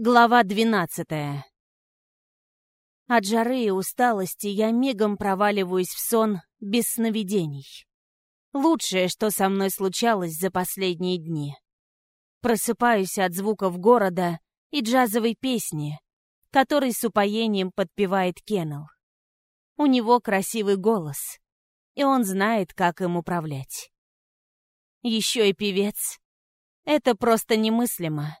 Глава двенадцатая. От жары и усталости я мигом проваливаюсь в сон без сновидений. Лучшее, что со мной случалось за последние дни. Просыпаюсь от звуков города и джазовой песни, который с упоением подпевает Кеннел. У него красивый голос, и он знает, как им управлять. Еще и певец. Это просто немыслимо.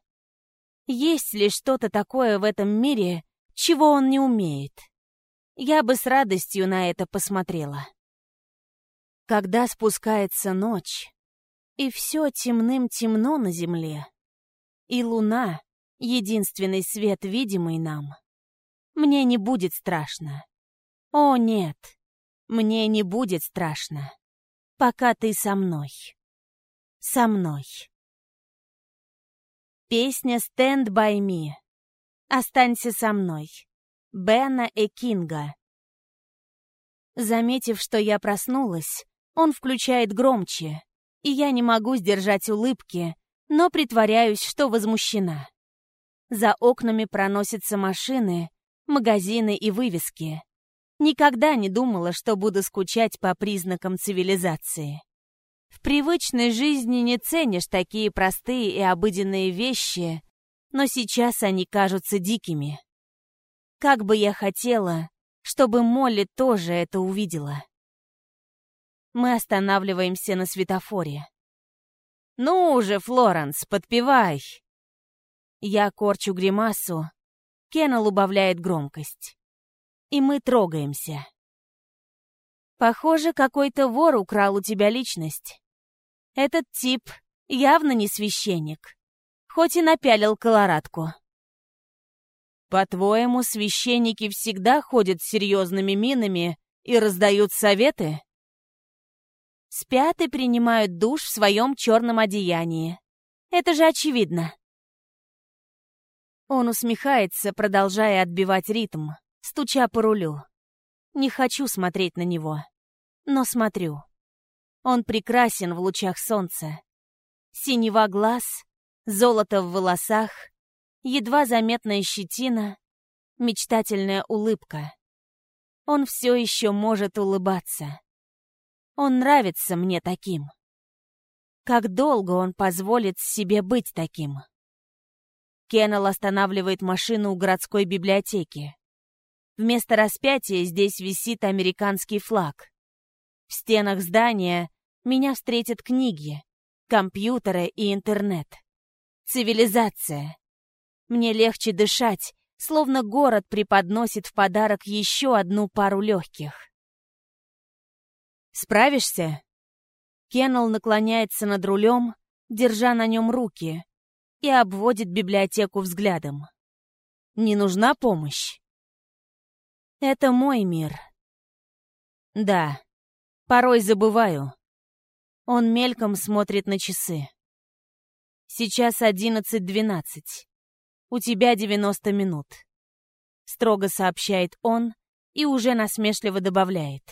Есть ли что-то такое в этом мире, чего он не умеет? Я бы с радостью на это посмотрела. Когда спускается ночь, и все темным-темно на земле, и луна — единственный свет, видимый нам, мне не будет страшно. О, нет, мне не будет страшно, пока ты со мной. Со мной. Песня «Stand by me». «Останься со мной». Бена Экинга. Заметив, что я проснулась, он включает громче, и я не могу сдержать улыбки, но притворяюсь, что возмущена. За окнами проносятся машины, магазины и вывески. Никогда не думала, что буду скучать по признакам цивилизации. Привычной жизни не ценишь такие простые и обыденные вещи, но сейчас они кажутся дикими. Как бы я хотела, чтобы Молли тоже это увидела. Мы останавливаемся на светофоре. «Ну уже, Флоренс, подпевай!» Я корчу гримасу, Кеннел убавляет громкость. И мы трогаемся. Похоже, какой-то вор украл у тебя личность. Этот тип явно не священник, хоть и напялил колорадку. По-твоему, священники всегда ходят с серьезными минами и раздают советы? Спят и принимают душ в своем черном одеянии. Это же очевидно. Он усмехается, продолжая отбивать ритм, стуча по рулю. Не хочу смотреть на него, но смотрю. Он прекрасен в лучах солнца. Синева глаз, золото в волосах, едва заметная щетина, мечтательная улыбка. Он все еще может улыбаться. Он нравится мне таким. Как долго он позволит себе быть таким? Кеннел останавливает машину у городской библиотеки. Вместо распятия здесь висит американский флаг. В стенах здания меня встретят книги, компьютеры и интернет. Цивилизация. Мне легче дышать, словно город преподносит в подарок еще одну пару легких. «Справишься?» Кеннел наклоняется над рулем, держа на нем руки, и обводит библиотеку взглядом. «Не нужна помощь?» Это мой мир. Да, порой забываю. Он мельком смотрит на часы. Сейчас одиннадцать двенадцать. У тебя девяносто минут. Строго сообщает он и уже насмешливо добавляет.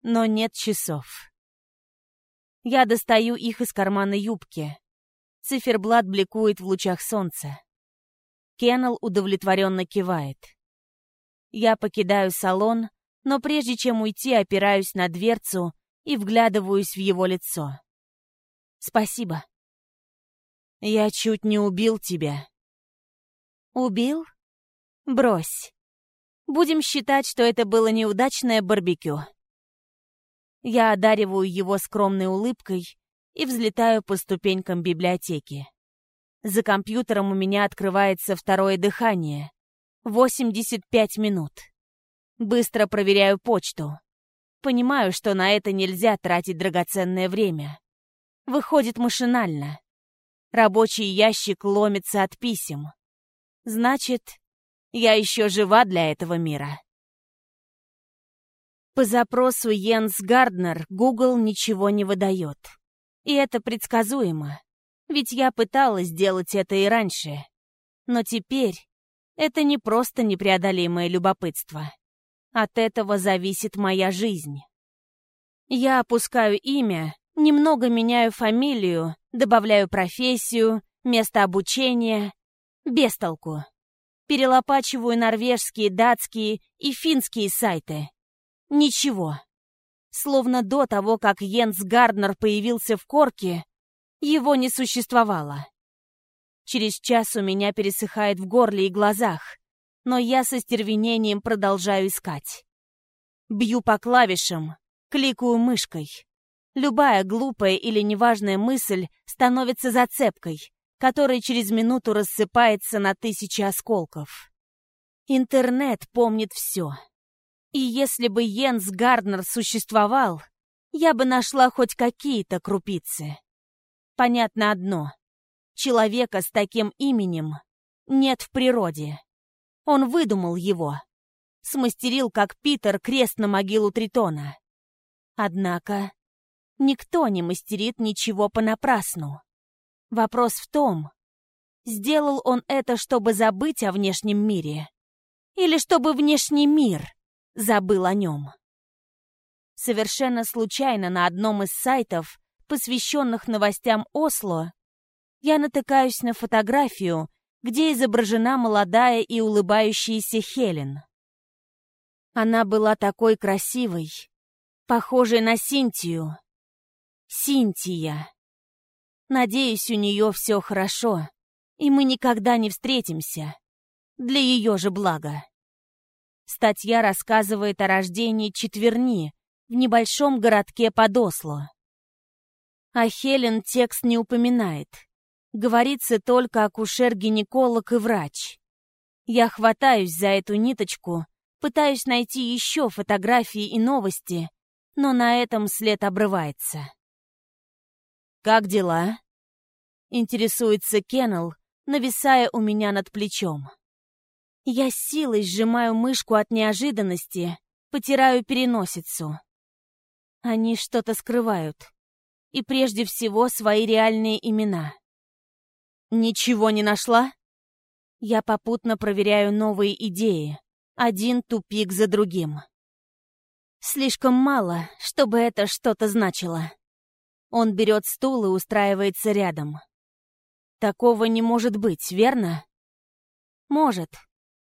Но нет часов. Я достаю их из кармана юбки. Циферблат бликует в лучах солнца. Кеннел удовлетворенно кивает. Я покидаю салон, но прежде чем уйти, опираюсь на дверцу и вглядываюсь в его лицо. Спасибо. Я чуть не убил тебя. Убил? Брось. Будем считать, что это было неудачное барбекю. Я одариваю его скромной улыбкой и взлетаю по ступенькам библиотеки. За компьютером у меня открывается второе дыхание. 85 минут. Быстро проверяю почту. Понимаю, что на это нельзя тратить драгоценное время. Выходит машинально. Рабочий ящик ломится от писем. Значит, я еще жива для этого мира. По запросу Йенс Гарднер Google ничего не выдает. И это предсказуемо. Ведь я пыталась сделать это и раньше. Но теперь это не просто непреодолимое любопытство. От этого зависит моя жизнь. Я опускаю имя, немного меняю фамилию, добавляю профессию, место обучения Без толку. Перелопачиваю норвежские, датские и финские сайты. Ничего. Словно до того, как Йенс Гарднер появился в Корке, его не существовало. Через час у меня пересыхает в горле и глазах, но я со стервенением продолжаю искать. Бью по клавишам, кликаю мышкой. Любая глупая или неважная мысль становится зацепкой, которая через минуту рассыпается на тысячи осколков. Интернет помнит все. И если бы Йенс Гарднер существовал, я бы нашла хоть какие-то крупицы. Понятно одно. Человека с таким именем нет в природе. Он выдумал его. Смастерил, как Питер, крест на могилу Тритона. Однако никто не мастерит ничего понапрасну. Вопрос в том, сделал он это, чтобы забыть о внешнем мире, или чтобы внешний мир забыл о нем. Совершенно случайно на одном из сайтов, посвященных новостям Осло, я натыкаюсь на фотографию, где изображена молодая и улыбающаяся Хелен. Она была такой красивой, похожей на Синтию. Синтия. Надеюсь, у нее все хорошо, и мы никогда не встретимся. Для ее же блага. Статья рассказывает о рождении четверни в небольшом городке под Осло. А Хелен текст не упоминает. Говорится только акушер-гинеколог и врач. Я хватаюсь за эту ниточку, пытаюсь найти еще фотографии и новости, но на этом след обрывается. «Как дела?» — интересуется Кеннел, нависая у меня над плечом. Я с силой сжимаю мышку от неожиданности, потираю переносицу. Они что-то скрывают. И прежде всего свои реальные имена. Ничего не нашла? Я попутно проверяю новые идеи. Один тупик за другим. Слишком мало, чтобы это что-то значило. Он берет стул и устраивается рядом. Такого не может быть, верно? Может,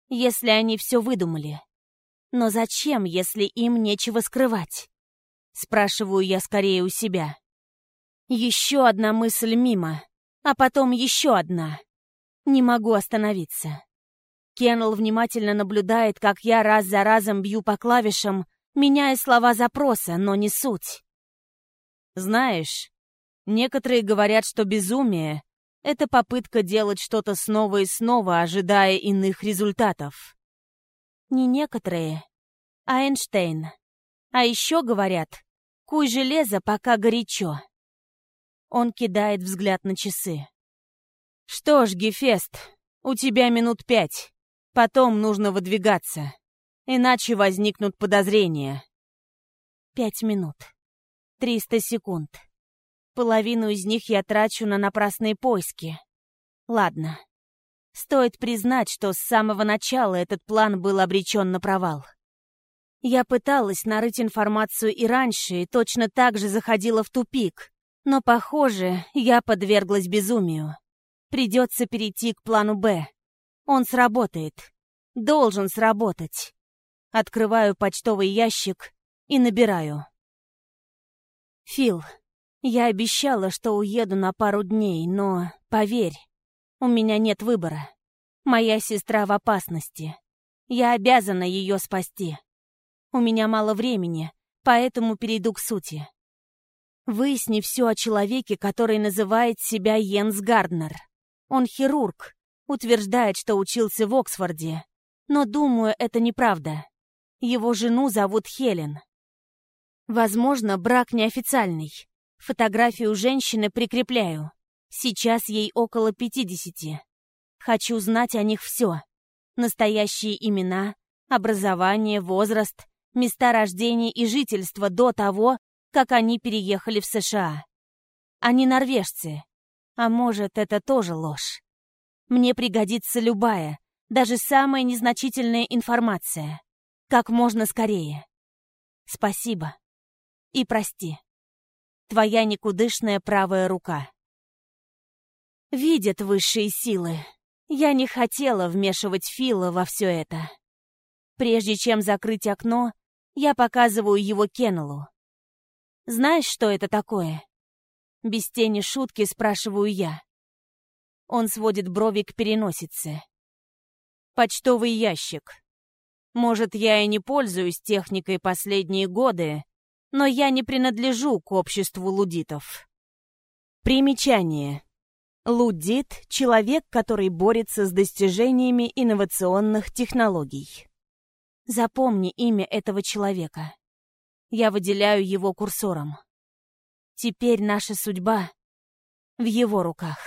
если они все выдумали. Но зачем, если им нечего скрывать? Спрашиваю я скорее у себя. Еще одна мысль мимо, а потом еще одна. Не могу остановиться. Кеннел внимательно наблюдает, как я раз за разом бью по клавишам, меняя слова запроса, но не суть. Знаешь, некоторые говорят, что безумие это попытка делать что-то снова и снова, ожидая иных результатов. Не некоторые, а Эйнштейн. А еще говорят, куй железо, пока горячо. Он кидает взгляд на часы. Что ж, Гефест, у тебя минут пять. Потом нужно выдвигаться. Иначе возникнут подозрения. Пять минут. Триста секунд. Половину из них я трачу на напрасные поиски. Ладно. Стоит признать, что с самого начала этот план был обречен на провал. Я пыталась нарыть информацию и раньше, и точно так же заходила в тупик. Но, похоже, я подверглась безумию. Придется перейти к плану «Б». Он сработает. Должен сработать. Открываю почтовый ящик и набираю. Фил, я обещала, что уеду на пару дней, но, поверь, у меня нет выбора. Моя сестра в опасности. Я обязана ее спасти. У меня мало времени, поэтому перейду к сути. Выясни все о человеке, который называет себя Йенс Гарднер. Он хирург, утверждает, что учился в Оксфорде. Но, думаю, это неправда. Его жену зовут Хелен. Возможно, брак неофициальный. Фотографию женщины прикрепляю. Сейчас ей около пятидесяти. Хочу знать о них все. Настоящие имена, образование, возраст, места рождения и жительства до того, как они переехали в США. Они норвежцы. А может, это тоже ложь. Мне пригодится любая, даже самая незначительная информация. Как можно скорее. Спасибо. И прости твоя никудышная правая рука. Видят высшие силы. Я не хотела вмешивать Фила во все это. Прежде чем закрыть окно, я показываю его Кеннеллу. «Знаешь, что это такое?» Без тени шутки спрашиваю я. Он сводит брови к переносице. «Почтовый ящик. Может, я и не пользуюсь техникой последние годы, но я не принадлежу к обществу лудитов». Примечание. Лудит — человек, который борется с достижениями инновационных технологий. Запомни имя этого человека. Я выделяю его курсором. Теперь наша судьба в его руках.